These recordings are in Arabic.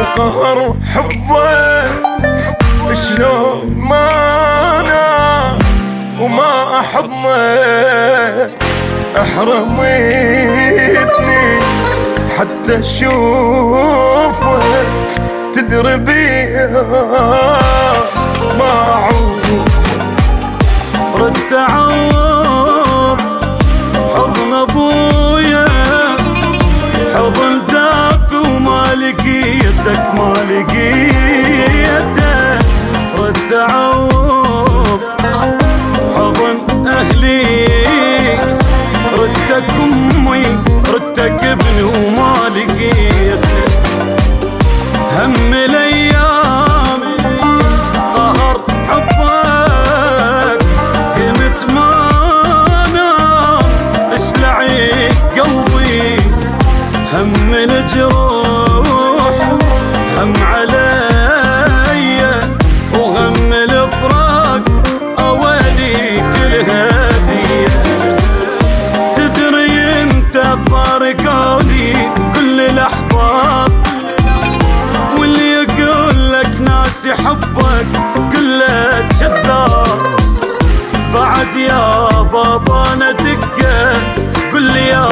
وقهر حبك شلون ما أنا وما احضنك أحرمتني حتى أشوفك تدري بيا ما اعوف رد تعوض ناس يحبك كله كذاب بعد يا بابا أنا دقة. قل لي يا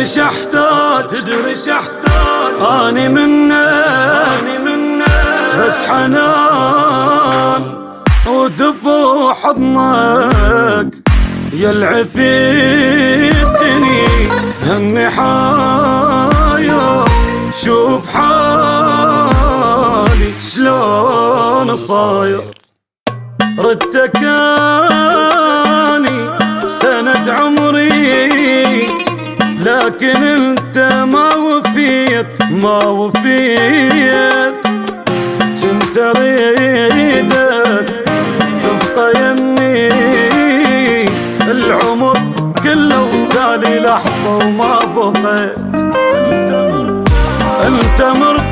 تدري شحتاج تدري شحتاج أني منك بس حنان. ودفو حضنك يا العفيتني همي حاير شوف حالي. شلون صاير. ردك اني سند عمري. لكن انت ما وفيت ما وفيت. كنت اريدك تبقى يمي. العمر كله وتالي لحظة وما بقيت. أنت مرتاح أنت مرتاح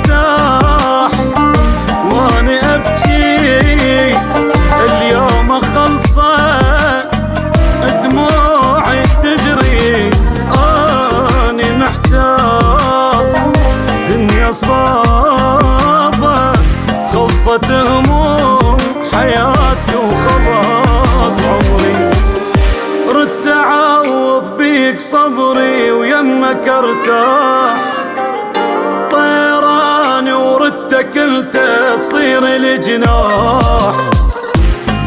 خلصت هموم حياتي وخلاص. عمري رد تعوض بيك صبري ويمك ارتاح طيراني وردك انت تصير لي جناح.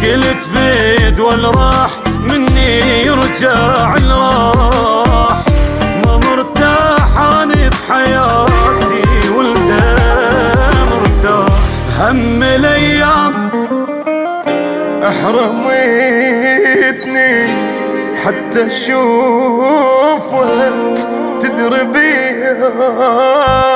قلت بيد والراح مني يرجع الراح. احرمتني حتى أشوفك تدري اعوف